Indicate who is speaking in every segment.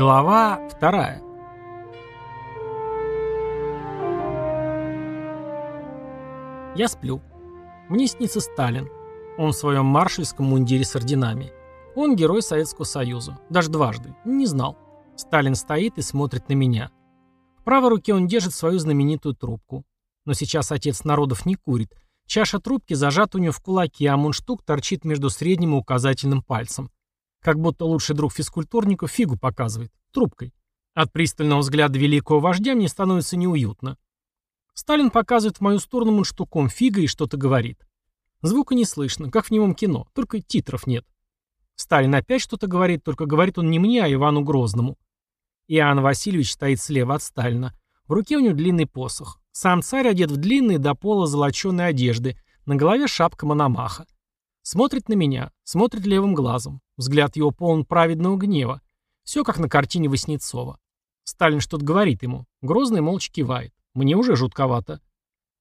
Speaker 1: Глава вторая. Я сплю. Мне снится Сталин. Он в своем маршальском мундире с орденами. Он герой Советского Союза. Даже дважды. Не знал. Сталин стоит и смотрит на меня. В правой руке он держит свою знаменитую трубку. Но сейчас отец народов не курит. Чаша трубки зажата у него в кулаке, а мундштук торчит между средним и указательным пальцем. Как будто лучший друг физкультурника фигу показывает. Трубкой. От пристального взгляда великого вождя мне становится неуютно. Сталин показывает в мою сторону мундштуком фига и что-то говорит. Звука не слышно, как в немом кино, только титров нет. Сталин опять что-то говорит, только говорит он не мне, а Ивану Грозному. Иоанн Васильевич стоит слева от Сталина. В руке у него длинный посох. Сам царь одет в длинные до пола золоченые одежды, на голове шапка мономаха. Смотрит на меня, смотрит левым глазом. Взгляд его полон праведного гнева. Все как на картине Васнецова. Сталин что-то говорит ему. Грозный молча кивает. Мне уже жутковато.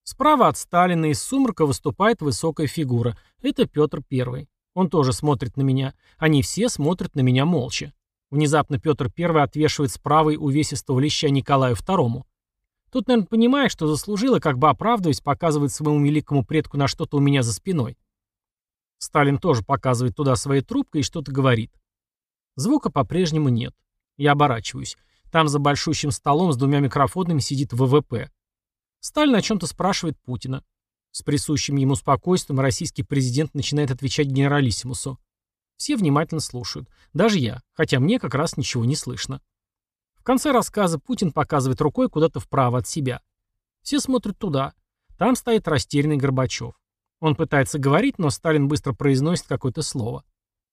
Speaker 1: Справа от Сталина из сумрака выступает высокая фигура. Это Петр Первый. Он тоже смотрит на меня. Они все смотрят на меня молча. Внезапно Петр Первый отвешивает справа увесистого леща Николаю Второму. Тут, наверное, понимает, что заслужил, и как бы оправдываясь, показывает своему великому предку на что-то у меня за спиной. Сталин тоже показывает туда своей трубкой и что-то говорит. Звука по-прежнему нет. Я оборачиваюсь. Там за большущим столом с двумя микрофонами сидит ВВП. Сталин о чем-то спрашивает Путина. С присущим ему спокойствием российский президент начинает отвечать генералиссимусу. Все внимательно слушают. Даже я, хотя мне как раз ничего не слышно. В конце рассказа Путин показывает рукой куда-то вправо от себя. Все смотрят туда. Там стоит растерянный Горбачев. Он пытается говорить, но Сталин быстро произносит какое-то слово.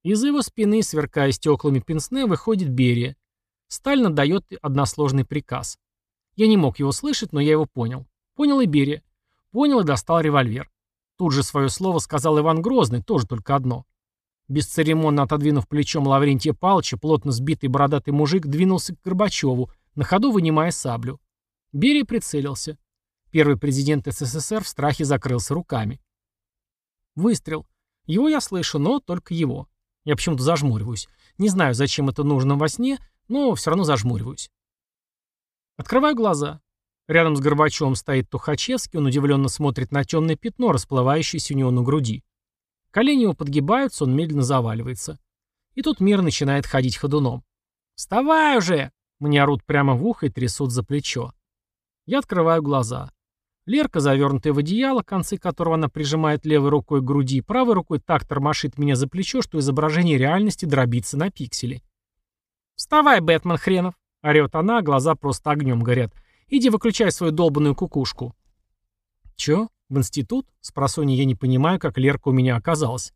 Speaker 1: Из-за его спины, сверкая стеклами пенсне, выходит Берия. Сталин дает односложный приказ. Я не мог его слышать, но я его понял. Понял и Берия. Понял и достал револьвер. Тут же свое слово сказал Иван Грозный, тоже только одно. Бесцеремонно отодвинув плечом Лаврентия Павловича, плотно сбитый бородатый мужик двинулся к Горбачеву, на ходу вынимая саблю. Берия прицелился. Первый президент СССР в страхе закрылся руками. Выстрел. Его я слышу, но только его. Я почему-то зажмуриваюсь. Не знаю, зачем это нужно во сне, но все равно зажмуриваюсь. Открываю глаза. Рядом с Горбачевым стоит Тухачевский, он удивленно смотрит на темное пятно, расплывающееся у него на груди. Колени его подгибаются, он медленно заваливается. И тут мир начинает ходить ходуном. «Вставай уже!» Мне орут прямо в ухо и трясут за плечо. Я открываю глаза. Лерка, завернутая в одеяло, концы которого она прижимает левой рукой к груди, правой рукой так тормошит меня за плечо, что изображение реальности дробится на пиксели. «Вставай, Бэтмен хренов!» — орёт она, а глаза просто огнем горят. «Иди выключай свою долбанную кукушку». «Чё? В институт?» — спросонья я не понимаю, как Лерка у меня оказалась.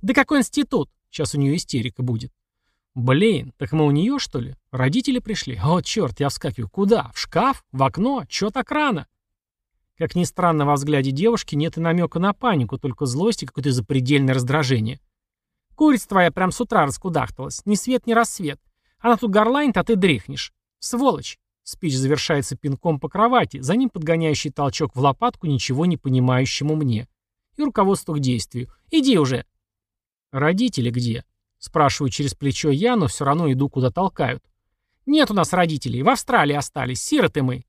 Speaker 1: «Да какой институт? Сейчас у нее истерика будет». «Блин, так мы у нее, что ли? Родители пришли? О, черт, я вскакиваю. Куда? В шкаф? В окно? Чё так рано?» Как ни странно, во взгляде девушки нет и намека на панику, только злость и какое-то запредельное раздражение. «Курица твоя прям с утра раскудахталась. Ни свет, ни рассвет. Она тут горланит, а ты дрыхнешь. Сволочь!» Спич завершается пинком по кровати, за ним подгоняющий толчок в лопатку ничего не понимающему мне. И руководство к действию. «Иди уже!» «Родители где?» Спрашиваю через плечо я, но все равно иду, куда толкают. «Нет у нас родителей. В Австралии остались. Сироты мы.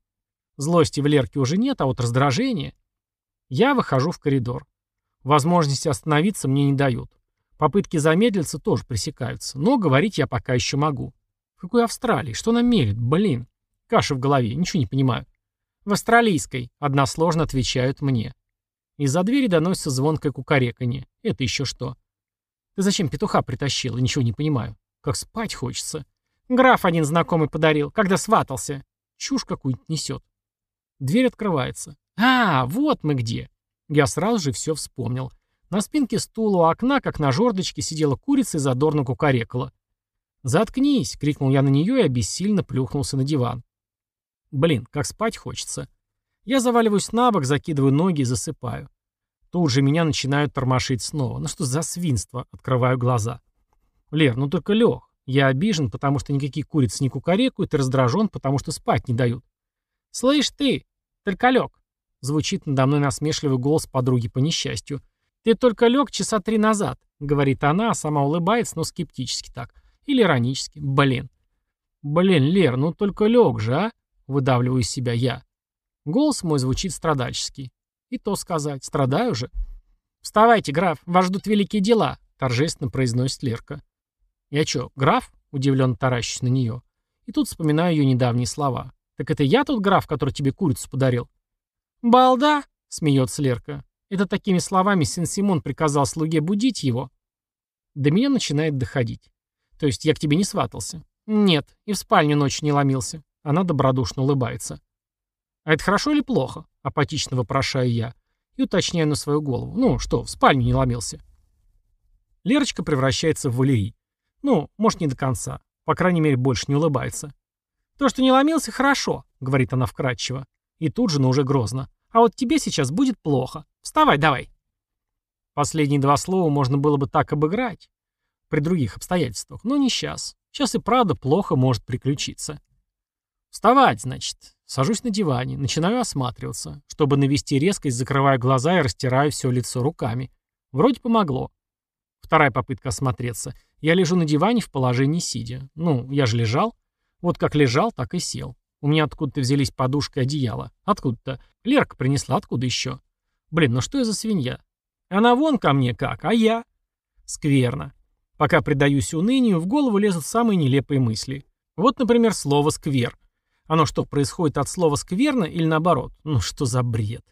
Speaker 1: Злости в Лерке уже нет, а вот раздражение... Я выхожу в коридор. Возможности остановиться мне не дают. Попытки замедлиться тоже пресекаются. Но говорить я пока еще могу. В какой Австралии? Что нам мелет? Блин. Каша в голове. Ничего не понимаю. В австралийской. Односложно отвечают мне. Из-за двери доносится звонкое кукареканье. Это еще что? Ты зачем петуха притащил? Ничего не понимаю. Как спать хочется. Граф один знакомый подарил, когда сватался. Чушь какую-нибудь несет. Дверь открывается. «А, вот мы где!» Я сразу же все вспомнил. На спинке стула у окна, как на жердочке, сидела курица и задорно кукарекала. «Заткнись!» — крикнул я на нее и обессильно плюхнулся на диван. Блин, как спать хочется. Я заваливаюсь на бок, закидываю ноги и засыпаю. Тут же меня начинают тормошить снова. Ну что за свинство? Открываю глаза. Лер, ну только лег. Я обижен, потому что никакие курицы не кукарекают, и раздражен, потому что спать не дают. «Слышь ты, только лег!» Звучит надо мной насмешливый голос подруги по несчастью. «Ты только лег часа три назад», — говорит она, а сама улыбается, но скептически так. Или иронически. Блин. «Блин, Лер, ну только лег же, а?» — выдавливаю из себя я. Голос мой звучит страдальчески. И то сказать, страдаю же. «Вставайте, граф, вас ждут великие дела», — торжественно произносит Лерка. «Я чё, граф?» — удивленно таращусь на нее. И тут вспоминаю ее недавние слова. «Так это я тот граф, который тебе курицу подарил?» «Балда!» — смеется Лерка. «Это такими словами Сен-Симон приказал слуге будить его». До меня начинает доходить. То есть я к тебе не сватался? Нет, и в спальню ночью не ломился. Она добродушно улыбается. А это хорошо или плохо? Апатично вопрошаю я. И уточняю на свою голову. Ну, что, в спальню не ломился? Лерочка превращается в Валерий. Ну, может, не до конца. По крайней мере, больше не улыбается. «То, что не ломился, хорошо», — говорит она вкратчиво. И тут же, но уже грозно. «А вот тебе сейчас будет плохо. Вставай давай». Последние два слова можно было бы так обыграть при других обстоятельствах, но не сейчас. Сейчас и правда плохо может приключиться. Вставать, значит. Сажусь на диване, начинаю осматриваться. Чтобы навести резкость, закрываю глаза и растираю все лицо руками. Вроде помогло. Вторая попытка осмотреться. Я лежу на диване в положении сидя. Ну, я же лежал. Вот как лежал, так и сел. У меня откуда-то взялись подушка и одеяло. Откуда-то. Лерка принесла, откуда еще? Блин, ну что я за свинья? Она вон ко мне как, а я? Скверно. Пока предаюсь унынию, в голову лезут самые нелепые мысли. Вот, например, слово «сквер». Оно что, происходит от слова «скверно» или наоборот? Ну что за бред?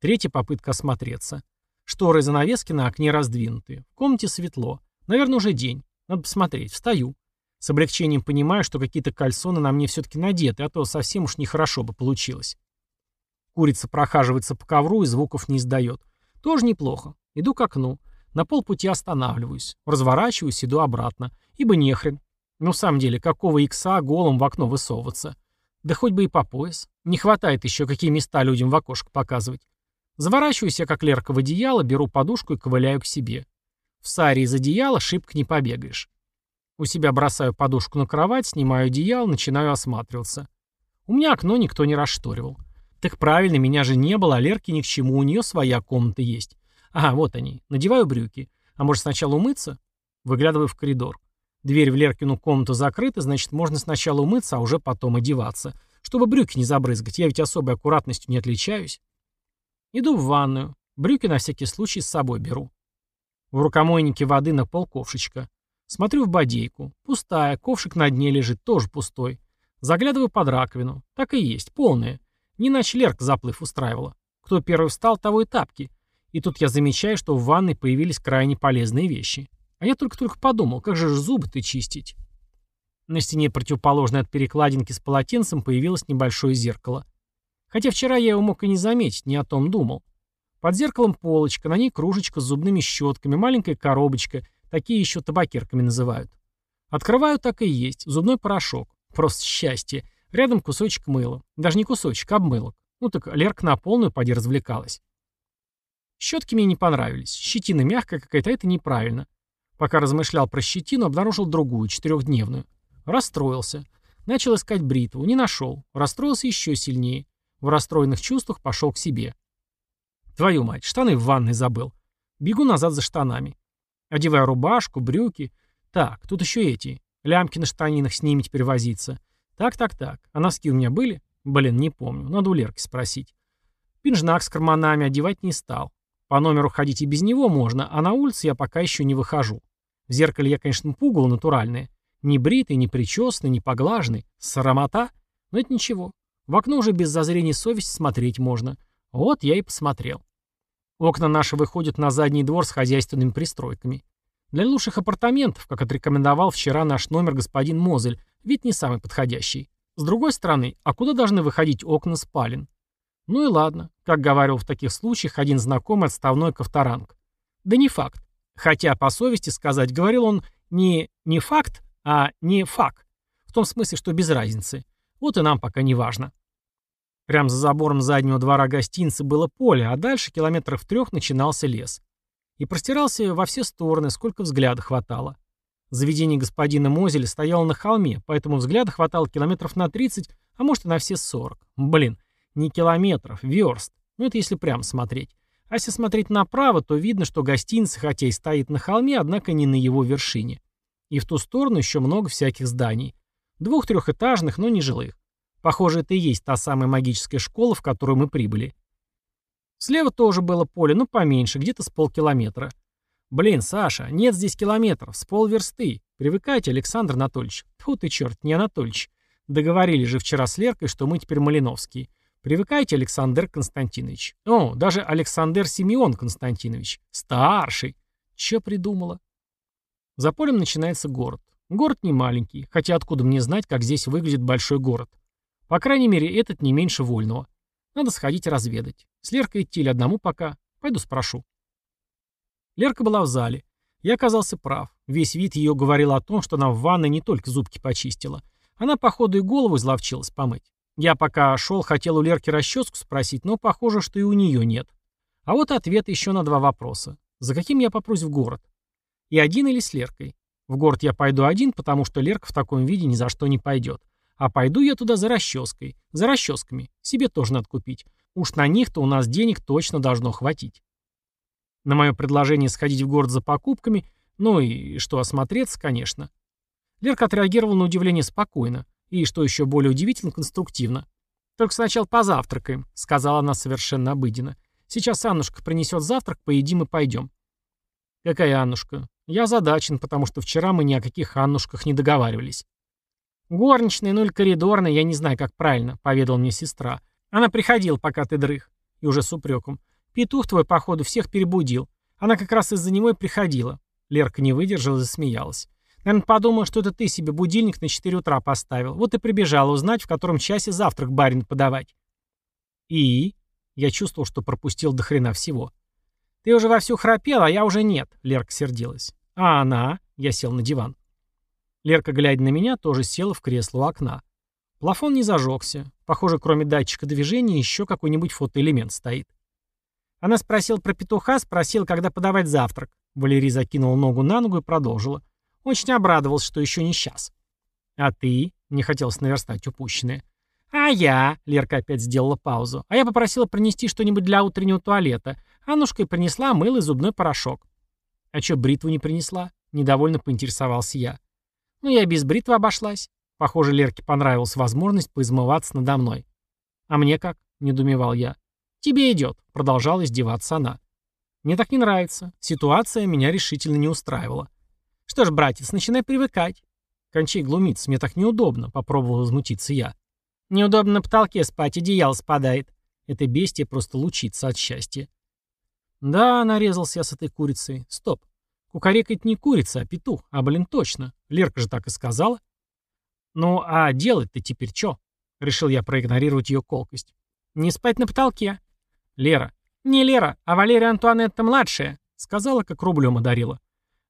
Speaker 1: Третья попытка осмотреться. Шторы и занавески на окне раздвинуты. В комнате светло. Наверное, уже день. Надо посмотреть. Встаю. С облегчением понимаю, что какие-то кальсоны на мне все-таки надеты, а то совсем уж нехорошо бы получилось. Курица прохаживается по ковру и звуков не издает. Тоже неплохо. Иду к окну. На полпути останавливаюсь. Разворачиваюсь, иду обратно. Ибо нехрен. Ну, в самом деле, какого икса голым в окно высовываться? Да хоть бы и по пояс. Не хватает еще, какие места людям в окошко показывать. Заворачиваюсь я, как Лерка, в одеяло, беру подушку и ковыляю к себе. В саре из одеяла шибко не побегаешь. У себя бросаю подушку на кровать, снимаю одеяло, начинаю осматриваться. У меня окно никто не расшторивал. Так правильно, меня же не было, а Лерке ни к чему, у нее своя комната есть. Ага, вот они. Надеваю брюки. А может сначала умыться? Выглядываю в коридор. Дверь в Леркину комнату закрыта, значит, можно сначала умыться, а уже потом одеваться. Чтобы брюки не забрызгать, я ведь особой аккуратностью не отличаюсь. Иду в ванную. Брюки на всякий случай с собой беру. В рукомойнике воды на полковшечка. Смотрю в бодейку. Пустая, ковшик на дне лежит, тоже пустой. Заглядываю под раковину. Так и есть, полная. Не иначе Лерка заплыв устраивала. Кто первый встал, того и тапки. И тут я замечаю, что в ванной появились крайне полезные вещи. А я только-только подумал, как же зубы-то чистить? На стене противоположной от перекладинки с полотенцем появилось небольшое зеркало. Хотя вчера я его мог и не заметить, не о том думал. Под зеркалом полочка, на ней кружечка с зубными щетками, маленькая коробочка, такие еще табакерками называют. Открываю, так и есть, зубной порошок. Просто счастье. Рядом кусочек мыла. Даже не кусочек, а обмылок. Ну так Лерка на полную поди развлекалась. Щетки мне не понравились. Щетина мягкая какая-то, это неправильно. Пока размышлял про щетину, обнаружил другую, четырехдневную. Расстроился. Начал искать бритву. Не нашел. Расстроился еще сильнее. В расстроенных чувствах пошел к себе. Твою мать, штаны в ванной забыл. Бегу назад за штанами. Одеваю рубашку, брюки. Так, тут еще эти. Лямки на штанинах с ними теперь возиться. Так-так-так. А носки у меня были? Блин, не помню. Надо у Лерки спросить. Пинжнак с карманами одевать не стал. По номеру ходить и без него можно, а на улице я пока еще не выхожу. В зеркале я, конечно, пугало натуральное. Не бритый, не причесанный, не поглаженный. Срамота. Но это ничего. В окно уже без зазрения совести смотреть можно. Вот я и посмотрел. Окна наши выходят на задний двор с хозяйственными пристройками. Для лучших апартаментов, как отрекомендовал вчера наш номер господин Мозель, вид не самый подходящий. С другой стороны, а куда должны выходить окна спален? Ну и ладно, как говорил в таких случаях один знакомый отставной ковторанг. Да не факт. Хотя, по совести сказать, говорил он не не факт, а не факт. В том смысле, что без разницы. Вот и нам пока не важно. Прямо за забором заднего двора гостиницы было поле, а дальше километров трех начинался лес. И простирался во все стороны, сколько взгляда хватало. Заведение господина Мозеля стояло на холме, поэтому взгляда хватало километров на 30, а может и на все 40. Блин, не километров, верст. Ну это если прямо смотреть. А если смотреть направо, то видно, что гостиница, хотя и стоит на холме, однако не на его вершине. И в ту сторону еще много всяких зданий. Двух-трехэтажных, но не жилых. Похоже, это и есть та самая магическая школа, в которую мы прибыли. Слева тоже было поле, но поменьше, где-то с полкилометра. Блин, Саша, нет здесь километров, с полверсты. Привыкайте, Александр Анатольевич. Фу ты черт, не Анатольевич. Договорились же вчера с Леркой, что мы теперь Малиновские. Привыкайте, Александр Константинович. О, даже Александр Симеон Константинович. Старший. Че придумала? За полем начинается город. Город не маленький, хотя откуда мне знать, как здесь выглядит большой город. По крайней мере, этот не меньше вольного. Надо сходить разведать. С Леркой идти или одному пока. Пойду спрошу. Лерка была в зале. Я оказался прав. Весь вид ее говорил о том, что она в ванной не только зубки почистила. Она, походу, и голову изловчилась помыть. Я пока шел, хотел у Лерки расческу спросить, но похоже, что и у нее нет. А вот ответ еще на два вопроса. За каким я попрусь в город? И один или с Леркой? В город я пойду один, потому что Лерка в таком виде ни за что не пойдет. А пойду я туда за расческой. За расческами. Себе тоже надо купить. Уж на них-то у нас денег точно должно хватить. На мое предложение сходить в город за покупками, ну и что осмотреться, конечно. Лерка отреагировала на удивление спокойно. И, что еще более удивительно, конструктивно. «Только сначала позавтракаем», — сказала она совершенно обыденно. «Сейчас Аннушка принесет завтрак, поедим и пойдем». «Какая Аннушка?» «Я задачен, потому что вчера мы ни о каких Аннушках не договаривались». «Горничная, ну или коридорная, я не знаю, как правильно», — поведала мне сестра. «Она приходила, пока ты дрых». И уже с упреком. «Петух твой, походу, всех перебудил. Она как раз из-за него и приходила». Лерка не выдержала и засмеялась. Наверное, подумал, что это ты себе будильник на 4 утра поставил. Вот и прибежала узнать, в котором часе завтрак барин подавать. И? Я чувствовал, что пропустил до хрена всего. Ты уже вовсю храпел, а я уже нет, Лерка сердилась. А она? Я сел на диван. Лерка, глядя на меня, тоже села в кресло у окна. Плафон не зажегся. Похоже, кроме датчика движения, еще какой-нибудь фотоэлемент стоит. Она спросила про петуха, спросила, когда подавать завтрак. Валерий закинула ногу на ногу и продолжила. Очень обрадовался, что еще не сейчас. А ты? Не хотелось наверстать упущенное. А я? Лерка опять сделала паузу. А я попросила принести что-нибудь для утреннего туалета. Аннушка и принесла мыло и зубной порошок. А что, бритву не принесла? Недовольно поинтересовался я. Ну, я без бритвы обошлась. Похоже, Лерке понравилась возможность поизмываться надо мной. А мне как? Недумевал я. Тебе идет, продолжала издеваться она. Мне так не нравится. Ситуация меня решительно не устраивала. Что ж, братец, начинай привыкать. Кончай глумиться, мне так неудобно, попробовал возмутиться я. Неудобно на потолке спать, одеяло спадает. Это бестия просто лучится от счастья. Да, нарезался я с этой курицей. Стоп. Кукарекать не курица, а петух. А, блин, точно. Лерка же так и сказала. Ну, а делать-то теперь что? Решил я проигнорировать ее колкость. Не спать на потолке. Лера. Не Лера, а Валерия Антуанетта-младшая. Сказала, как рублем одарила.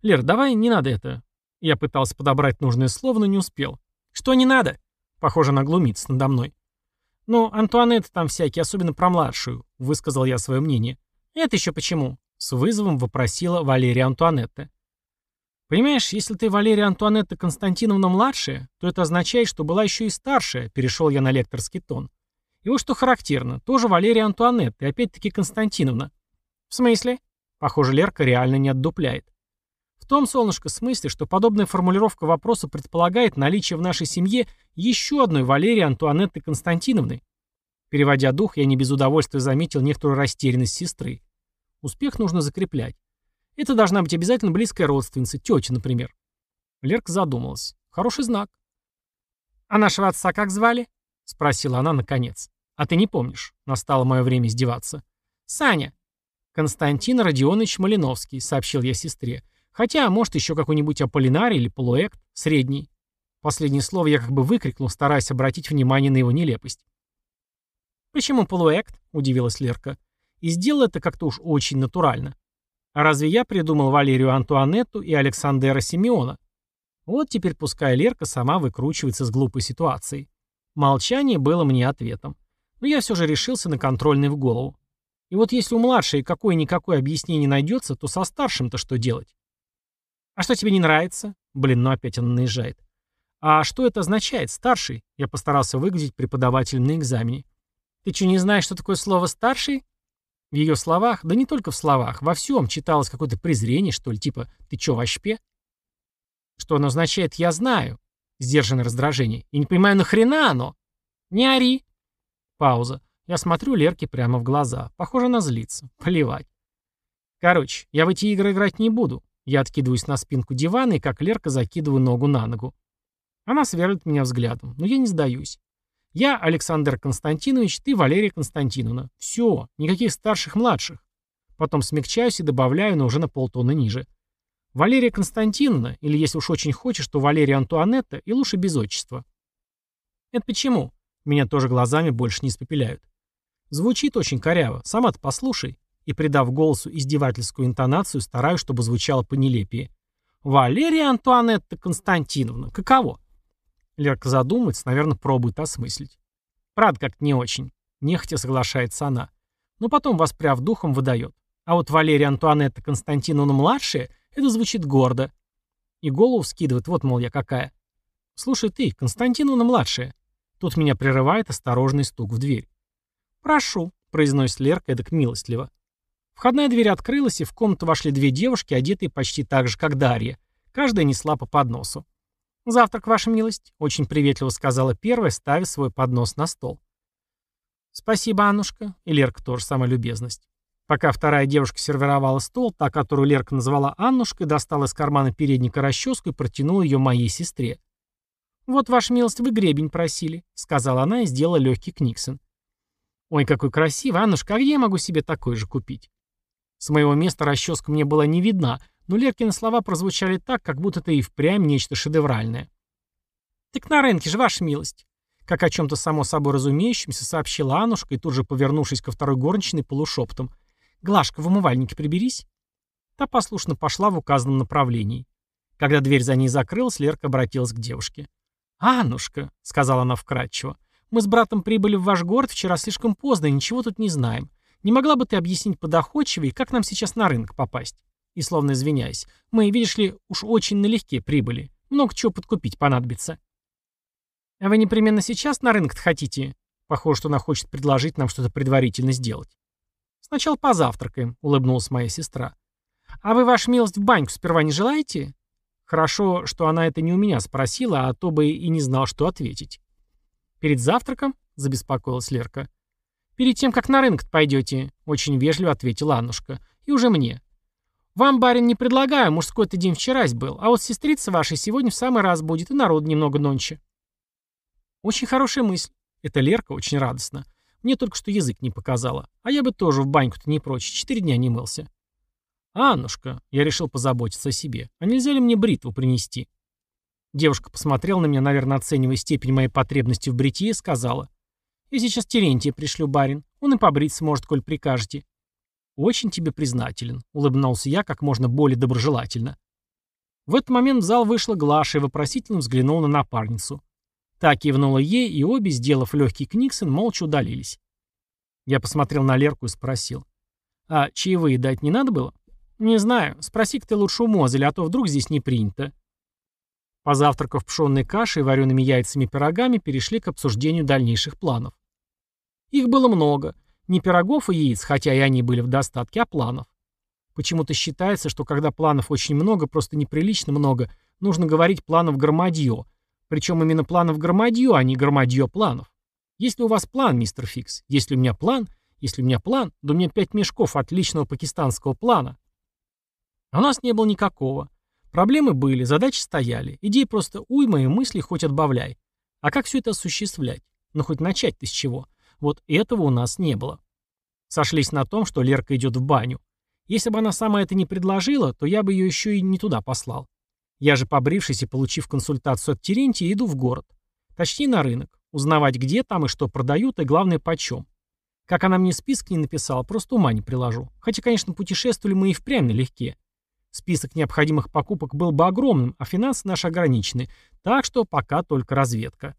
Speaker 1: «Лер, давай не надо это». Я пытался подобрать нужное слово, но не успел. «Что не надо?» Похоже, на глумится надо мной. «Ну, Антуанетта там всякие, особенно про младшую», — высказал я свое мнение. «Это еще почему?» — с вызовом вопросила Валерия Антуанетта. «Понимаешь, если ты Валерия Антуанетта Константиновна младшая, то это означает, что была еще и старшая», — перешел я на лекторский тон. И вот что характерно, тоже Валерия Антуанетта и опять-таки Константиновна. «В смысле?» Похоже, Лерка реально не отдупляет. В том, солнышко, смысле, что подобная формулировка вопроса предполагает наличие в нашей семье еще одной Валерии Антуанетты Константиновны. Переводя дух, я не без удовольствия заметил некоторую растерянность сестры. Успех нужно закреплять. Это должна быть обязательно близкая родственница, тетя, например. Лерка задумалась. Хороший знак. «А нашего отца как звали?» — спросила она наконец. «А ты не помнишь?» — настало мое время издеваться. «Саня». «Константин Родионович Малиновский», — сообщил я сестре. Хотя, может, еще какой-нибудь Аполлинарий или полуэкт, средний. Последнее слово я как бы выкрикнул, стараясь обратить внимание на его нелепость. «Почему полуэкт?» — удивилась Лерка. «И сделал это как-то уж очень натурально. А разве я придумал Валерию Антуанетту и Александра Симеона? Вот теперь пускай Лерка сама выкручивается с глупой ситуацией. Молчание было мне ответом. Но я все же решился на контрольный в голову. И вот если у младшей какое-никакое объяснение найдется, то со старшим-то что делать? «А что тебе не нравится?» Блин, ну опять он наезжает. «А что это означает, старший?» Я постарался выглядеть преподавателем на экзамене. «Ты что, не знаешь, что такое слово «старший»?» В ее словах, да не только в словах, во всем читалось какое-то презрение, что ли, типа «ты чё, вошпе?» Что оно означает, я знаю. Сдержанное раздражение. «Я не понимаю, нахрена оно?» «Не ори!» Пауза. Я смотрю Лерке прямо в глаза. Похоже, она злится. Плевать. Короче, я в эти игры играть не буду. Я откидываюсь на спинку дивана и, как Лерка, закидываю ногу на ногу. Она сверлит меня взглядом, но я не сдаюсь. Я Александр Константинович, ты Валерия Константиновна. Все, никаких старших-младших. Потом смягчаюсь и добавляю, но уже на полтона ниже. Валерия Константиновна, или если уж очень хочешь, то Валерия Антуанетта, и лучше без отчества. Это почему? Меня тоже глазами больше не испепеляют. Звучит очень коряво, сама-то послушай. И, придав голосу издевательскую интонацию, стараюсь, чтобы звучало понелепее. Валерия Антуанетта Константиновна, каково? Лерка задумается, наверное, пробует осмыслить. Правда, как-то не очень. Нехотя соглашается она. Но потом, воспряв духом, выдает. А вот Валерия Антуанетта Константиновна младшая, это звучит гордо. И голову вскидывает, вот, мол, я какая. Слушай ты, Константиновна младшая. Тут меня прерывает осторожный стук в дверь. «Прошу», — произносит Лерка эдак милостливо. Входная дверь открылась, и в комнату вошли две девушки, одетые почти так же, как Дарья. Каждая несла по подносу. «Завтрак, ваша милость», — очень приветливо сказала первая, ставя свой поднос на стол. «Спасибо, Аннушка», и Лерка тоже самая любезность. Пока вторая девушка сервировала стол, та, которую Лерка назвала Аннушкой, достала из кармана передника расческу и протянула ее моей сестре. «Вот, ваша милость, вы гребень просили», — сказала она и сделала легкий книксон. «Ой, какой красивый, Аннушка, а где я могу себе такой же купить?» С моего места расческа мне была не видна, но Леркины слова прозвучали так, как будто это и впрямь нечто шедевральное. «Так на рынке же, ваша милость!» Как о чем-то само собой разумеющемся сообщила Аннушка и тут же, повернувшись ко второй горничной, полушепотом. «Глашка, в умывальнике приберись!» Та послушно пошла в указанном направлении. Когда дверь за ней закрылась, Лерка обратилась к девушке. «Аннушка», — сказала она вкратчиво, — «мы с братом прибыли в ваш город вчера слишком поздно и ничего тут не знаем. Не могла бы ты объяснить подоходчивее, как нам сейчас на рынок попасть?» И словно извиняясь, мы, видишь ли, уж очень налегке прибыли. Много чего подкупить понадобится. А вы непременно сейчас на рынок хотите? Похоже, что она хочет предложить нам что-то предварительно сделать. Сначала позавтракаем, улыбнулась моя сестра. А вы, ваша милость, в баньку сперва не желаете? Хорошо, что она это не у меня спросила, а то бы и не знал, что ответить. Перед завтраком? Забеспокоилась Лерка. Перед тем, как на рынок пойдете, очень вежливо ответила Аннушка. И уже мне. Вам, барин, не предлагаю, мужской-то день вчерась был, а вот сестрица ваша сегодня в самый раз будет, и народ немного нонче. Очень хорошая мысль. Это Лерка очень радостно. Мне только что язык не показала. А я бы тоже в баньку-то не прочь, четыре дня не мылся. «Аннушка», — я решил позаботиться о себе, — «а нельзя ли мне бритву принести?» Девушка посмотрела на меня, наверное, оценивая степень моей потребности в бритье, и сказала. «Я сейчас Терентия пришлю, барин. Он и побрить сможет, коль прикажете». «Очень тебе признателен», — улыбнулся я как можно более доброжелательно. В этот момент в зал вышла Глаша и вопросительно взглянула на напарницу. Та кивнула ей, и обе, сделав легкий книксон, молча удалились. Я посмотрел на Лерку и спросил. «А чаевые дать не надо было?» «Не знаю. Спроси-ка ты лучше у Мозеля, а то вдруг здесь не принято». Позавтракав пшенной кашей и вареными яйцами пирогами, перешли к обсуждению дальнейших планов. Их было много. Не пирогов и яиц, хотя и они были в достатке, а планов. Почему-то считается, что когда планов очень много, просто неприлично много, нужно говорить планов громадье. Причем именно планов громадье, а не громадье планов. Если у вас план, мистер Фикс, если у меня план, если у меня план, то у меня пять мешков отличного пакистанского плана. А у нас не было никакого. Проблемы были, задачи стояли. Идеи просто уйма и мысли хоть отбавляй. А как все это осуществлять? Ну хоть начать-то с чего? Вот этого у нас не было. Сошлись на том, что Лерка идет в баню. Если бы она сама это не предложила, то я бы ее еще и не туда послал. Я же, побрившись и получив консультацию от Терентия, иду в город. Точнее, на рынок. Узнавать, где там и что продают, и главное, почем. Как она мне список не написала, просто ума не приложу. Хотя, конечно, путешествовали мы и впрямь налегке. Список необходимых покупок был бы огромным, а финансы наши ограничены, так что пока только разведка.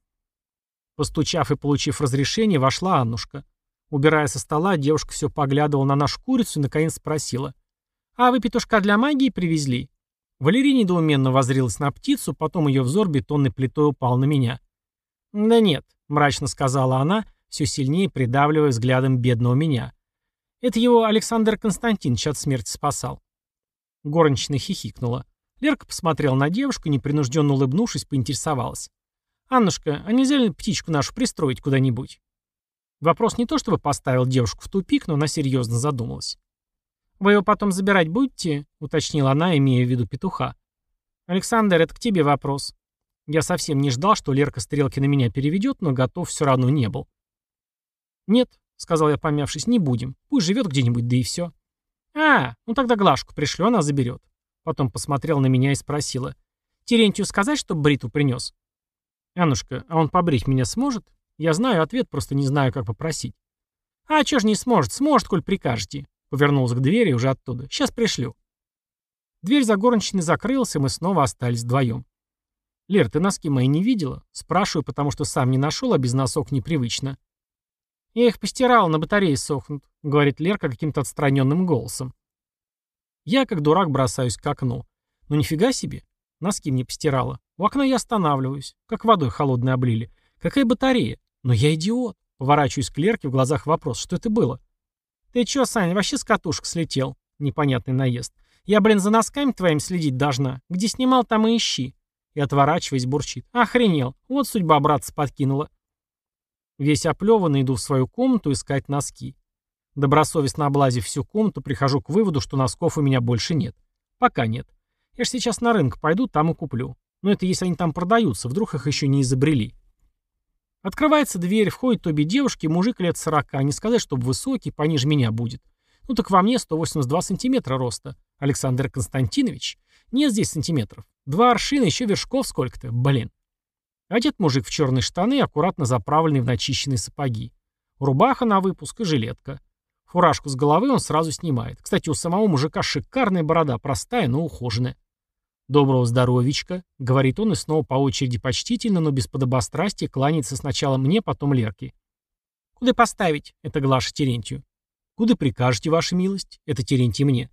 Speaker 1: Постучав и получив разрешение, вошла Аннушка. Убирая со стола, девушка все поглядывала на нашу курицу и наконец спросила. «А вы петушка для магии привезли?» Валерия недоуменно возрилась на птицу, потом ее взор бетонной плитой упал на меня. «Да нет», — мрачно сказала она, все сильнее придавливая взглядом бедного меня. «Это его Александр Константинович от смерти спасал». Горничная хихикнула. Лерка посмотрела на девушку, непринужденно улыбнувшись, поинтересовалась. «Аннушка, а нельзя ли птичку нашу пристроить куда-нибудь?» Вопрос не то чтобы поставил девушку в тупик, но она серьезно задумалась. «Вы его потом забирать будете?» — уточнила она, имея в виду петуха. «Александр, это к тебе вопрос». Я совсем не ждал, что Лерка стрелки на меня переведет, но готов все равно не был. «Нет», — сказал я, помявшись, — «не будем. Пусть живет где-нибудь, да и все». «А, ну тогда Глашку пришлю, она заберет». Потом посмотрел на меня и спросила. «Терентию сказать, чтобы бритву принес?» «Аннушка, а он побрить меня сможет?» «Я знаю ответ, просто не знаю, как попросить». «А чё ж не сможет? Сможет, коль прикажете». Повернулся к двери уже оттуда. «Сейчас пришлю». Дверь за горничной закрылась, и мы снова остались вдвоем. «Лер, ты носки мои не видела?» Спрашиваю, потому что сам не нашел, а без носок непривычно. «Я их постирал, на батарее сохнут», — говорит Лерка каким-то отстраненным голосом. Я, как дурак, бросаюсь к окну. Ну нифига себе. Носки мне постирала. У окна я останавливаюсь. Как водой холодной облили. Какая батарея? Но я идиот. Поворачиваюсь к Лерке, в глазах вопрос. Что это было? Ты чё, Саня, вообще с катушек слетел? Непонятный наезд. Я, блин, за носками твоими следить должна. Где снимал, там и ищи. И отворачиваясь, бурчит. Охренел. Вот судьба братца подкинула. Весь оплеванный иду в свою комнату искать носки. Добросовестно облазив всю комнату, прихожу к выводу, что носков у меня больше нет. Пока нет. Я ж сейчас на рынок пойду, там и куплю. Но это если они там продаются, вдруг их еще не изобрели. Открывается дверь, входит обе девушки, мужик лет сорока, не сказать, чтобы высокий, пониже меня будет. Ну так во мне 182 сантиметра роста. Александр Константинович? Нет здесь сантиметров. Два аршина, еще вершков сколько-то. Блин. Одет мужик в черные штаны, аккуратно заправленный в начищенные сапоги. Рубаха на выпуск и жилетка. Фуражку с головы он сразу снимает. Кстати, у самого мужика шикарная борода, простая, но ухоженная. «Доброго здоровичка», — говорит он и снова по очереди почтительно, но без подобострастия кланяется сначала мне, потом Лерке. «Куда поставить?» — это Глаша Терентию. «Куда прикажете, ваша милость?» — это Терентий мне.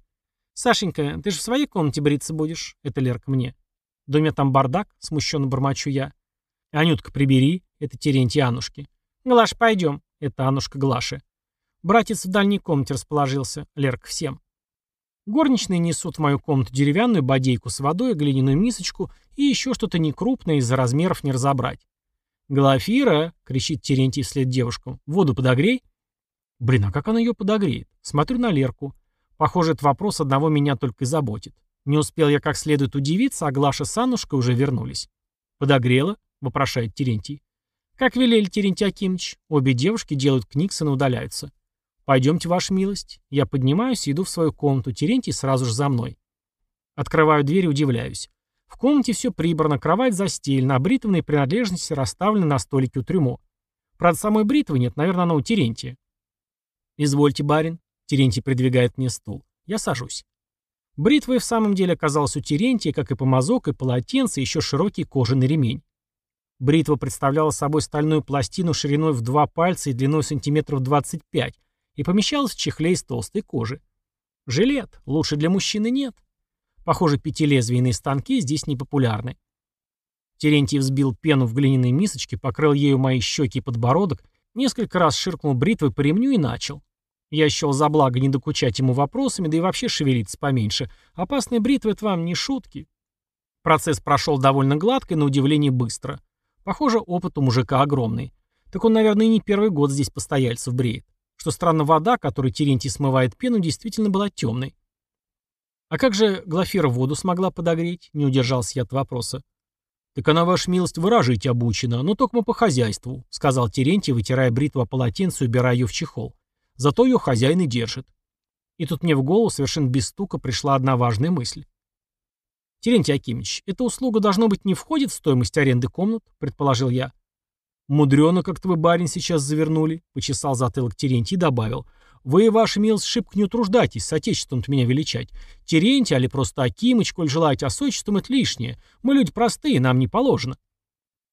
Speaker 1: «Сашенька, ты же в своей комнате бриться будешь?» — это Лерка мне. «Да у меня там бардак», — смущенно бормочу я. «Анютка, прибери», — это Терентий Аннушки. «Глаш, пойдем», — это Аннушка Глаши. Братец в дальней комнате расположился, Лерка всем. Горничные несут в мою комнату деревянную бодейку с водой, глиняную мисочку и еще что-то некрупное из-за размеров не разобрать. «Глафира!» — кричит Терентий вслед девушкам. «Воду подогрей!» Блин, а как она ее подогреет? Смотрю на Лерку. Похоже, этот вопрос одного меня только и заботит. Не успел я как следует удивиться, а Глаша с Аннушкой уже вернулись. «Подогрела?» — вопрошает Терентий. «Как велели, Терентий Акимович. Обе девушки делают книгсон и удаляются. «Пойдемте, ваша милость». Я поднимаюсь и иду в свою комнату, Терентий сразу же за мной. Открываю дверь и удивляюсь. В комнате все прибрано, кровать застелена, бритвенные принадлежности расставлены на столике у трюмо. Правда, самой бритвы нет, наверное, она у Терентия. «Извольте, барин». Терентий придвигает мне стул. Я сажусь. Бритва в самом деле оказалась у Терентия, как и помазок, и полотенце, и еще широкий кожаный ремень. Бритва представляла собой стальную пластину шириной в два пальца и длиной сантиметров 25, и помещалась в чехле из толстой кожи. Жилет. Лучше для мужчины нет. Похоже, пятилезвийные станки здесь не популярны. Терентий взбил пену в глиняной мисочке, покрыл ею мои щеки и подбородок, несколько раз ширкнул бритвой по ремню и начал. Я счел за благо не докучать ему вопросами, да и вообще шевелиться поменьше. Опасные бритвы — это вам не шутки. Процесс прошел довольно гладко и, на удивление, быстро. Похоже, опыт у мужика огромный. Так он, наверное, не первый год здесь постояльцев бреет. Что странно, вода, которой Терентий смывает пену, действительно была темной. «А как же Глафира воду смогла подогреть?» — не удержался я от вопроса. «Так она, ваша милость, выражить обучена, но только по хозяйству», — сказал Терентий, вытирая бритву о полотенце и убирая ее в чехол. «Зато ее хозяин и держит». И тут мне в голову совершенно без стука пришла одна важная мысль. «Терентий Акимович, эта услуга, должно быть, не входит в стоимость аренды комнат?» — предположил я. «Мудрено как-то вы, барин, сейчас завернули», — почесал затылок Терентий и добавил. «Вы, ваша милость, шибко не утруждайтесь с отечеством меня величать. Терентий, али просто Акимыч, коль желаете, а с отчеством это лишнее. Мы люди простые, нам не положено».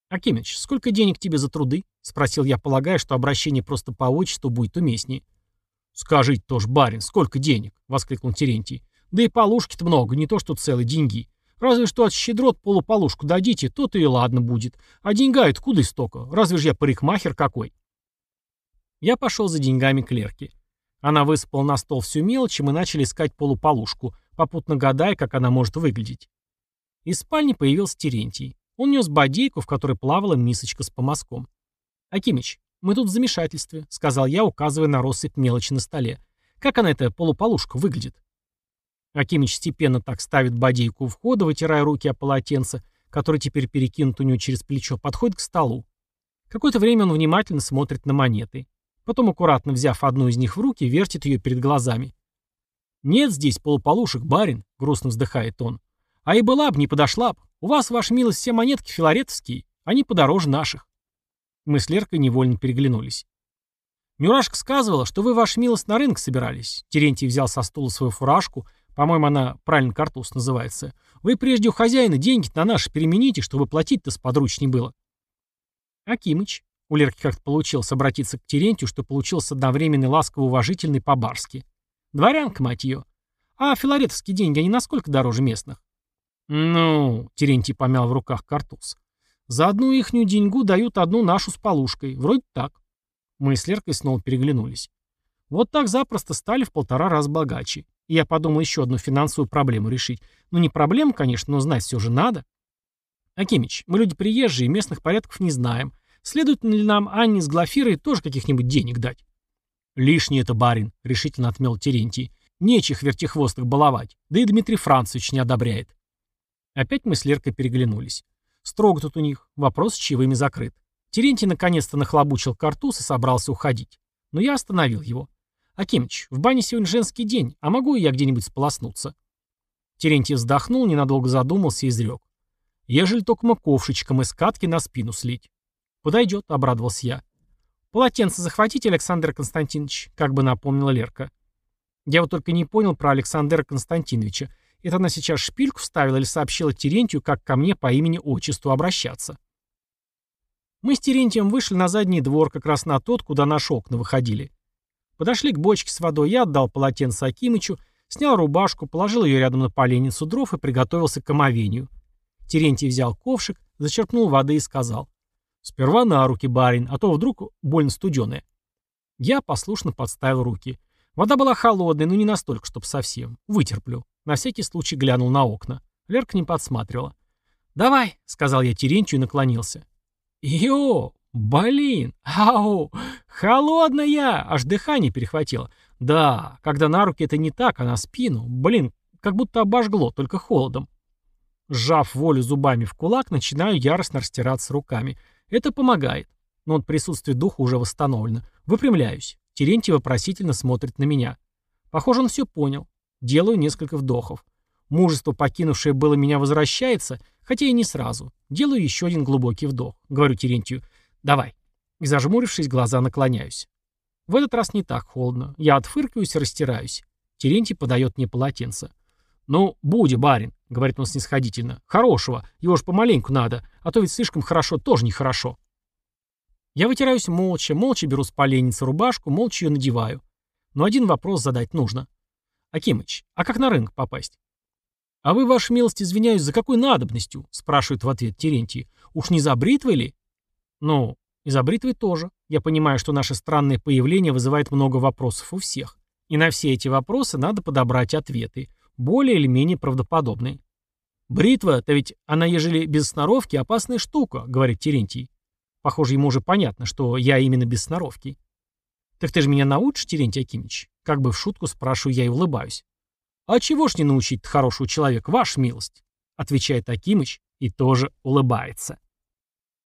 Speaker 1: «Акимыч, сколько денег тебе за труды?» — спросил я, полагая, что обращение просто по отчеству будет уместнее. «Скажите тоже, барин, сколько денег?» — воскликнул Терентий. «Да и полушки-то много, не то что целые деньги. Разве что от щедрот полуполушку дадите, то-то и ладно будет. А деньга это куда истока? Разве же я парикмахер какой? Я пошел за деньгами клерки. Она высыпала на стол всю мелочь, и мы начали искать полуполушку, попутно гадая, как она может выглядеть. Из спальни появился Терентий. Он нес бодейку, в которой плавала мисочка с помазком. «Акимыч, мы тут в замешательстве», — сказал я, указывая на россыпь мелочи на столе. «Как она, эта полуполушка, выглядит?» Акимыч степенно так ставит бодейку у входа, вытирая руки о полотенце, который теперь перекинут у него через плечо, подходит к столу. Какое-то время он внимательно смотрит на монеты. Потом, аккуратно взяв одну из них в руки, вертит ее перед глазами. «Нет здесь полуполушек, барин», — грустно вздыхает он. «А и была б, не подошла б. У вас, ваша милость, все монетки филаретовские. Они подороже наших». Мы с Леркой невольно переглянулись. «Мюрашка сказывала, что вы, ваша милость, на рынок собирались». Терентий взял со стула свою фуражку, по-моему, она правильно картуз называется. Вы прежде у хозяина деньги на наши перемените, чтобы платить-то сподручней было. Акимыч. У Лерки как-то получилось обратиться к Терентию, что получился одновременно ласково-уважительный по-барски. Дворянка, мать ее. А филаретовские деньги, они насколько дороже местных? Ну, Терентий помял в руках картуз. За одну ихнюю деньгу дают одну нашу с полушкой. Вроде так. Мы с Леркой снова переглянулись. Вот так запросто стали в полтора раза богаче. И я подумал еще одну финансовую проблему решить. Ну, не проблему, конечно, но знать все же надо. Акимич, мы люди приезжие, местных порядков не знаем. Следует ли нам Анне с Глафирой тоже каких-нибудь денег дать? Лишний это барин, решительно отмел Терентий. Нечих вертихвостых баловать. Да и Дмитрий Францевич не одобряет. Опять мы с Леркой переглянулись. Строго тут у них. Вопрос с чаевыми закрыт. Терентий наконец-то нахлобучил картуз и собрался уходить. Но я остановил его. «Акимыч, в бане сегодня женский день, а могу я где-нибудь сполоснуться?» Терентий вздохнул, ненадолго задумался и изрек. «Ежели только ковшичком из катки на спину слить». «Подойдет», — обрадовался я. «Полотенце захватите, Александр Константинович», — как бы напомнила Лерка. Я вот только не понял про Александра Константиновича. Это она сейчас шпильку вставила или сообщила Терентию, как ко мне по имени-отчеству обращаться. Мы с Терентием вышли на задний двор, как раз на тот, куда наши окна выходили. Подошли к бочке с водой, я отдал полотенце Акимычу, снял рубашку, положил ее рядом на поленницу дров и приготовился к омовению. Терентий взял ковшик, зачерпнул воды и сказал. «Сперва на руки, барин, а то вдруг больно студеная». Я послушно подставил руки. Вода была холодная, но не настолько, чтобы совсем. Вытерплю. На всякий случай глянул на окна. Лерка не подсматривала. «Давай», — сказал я Терентию и наклонился. «Йо, Блин, ау, холодная, аж дыхание перехватило. Да, когда на руки это не так, а на спину. Блин, как будто обожгло, только холодом. Сжав волю зубами в кулак, начинаю яростно растираться руками. Это помогает. Но от присутствия духа уже восстановлено. Выпрямляюсь. Терентий вопросительно смотрит на меня. Похоже, он все понял. Делаю несколько вдохов. Мужество, покинувшее было меня, возвращается, хотя и не сразу. Делаю еще один глубокий вдох. Говорю Терентию, «Давай». И зажмурившись, глаза наклоняюсь. В этот раз не так холодно. Я отфыркиваюсь и растираюсь. Терентий подает мне полотенце. «Ну, буди, барин», — говорит он снисходительно. «Хорошего. Его ж помаленьку надо, а то ведь слишком хорошо тоже нехорошо». Я вытираюсь молча, молча беру с поленницы рубашку, молча ее надеваю. Но один вопрос задать нужно. «Акимыч, а как на рынок попасть?» «А вы, ваша милость, извиняюсь, за какой надобностью?» — спрашивает в ответ Терентий. «Уж не за бритвой ли?» Ну, и за бритвой тоже. Я понимаю, что наше странное появление вызывает много вопросов у всех. И на все эти вопросы надо подобрать ответы, более или менее правдоподобные. «Бритва-то ведь, она, ежели без сноровки, опасная штука», — говорит Терентий. Похоже, ему уже понятно, что я именно без сноровки. «Так ты же меня научишь, Терентий Акимович?» Как бы в шутку спрашиваю я и улыбаюсь. «А чего ж не научить хорошего человека, ваша милость?» Отвечает Акимыч и тоже улыбается.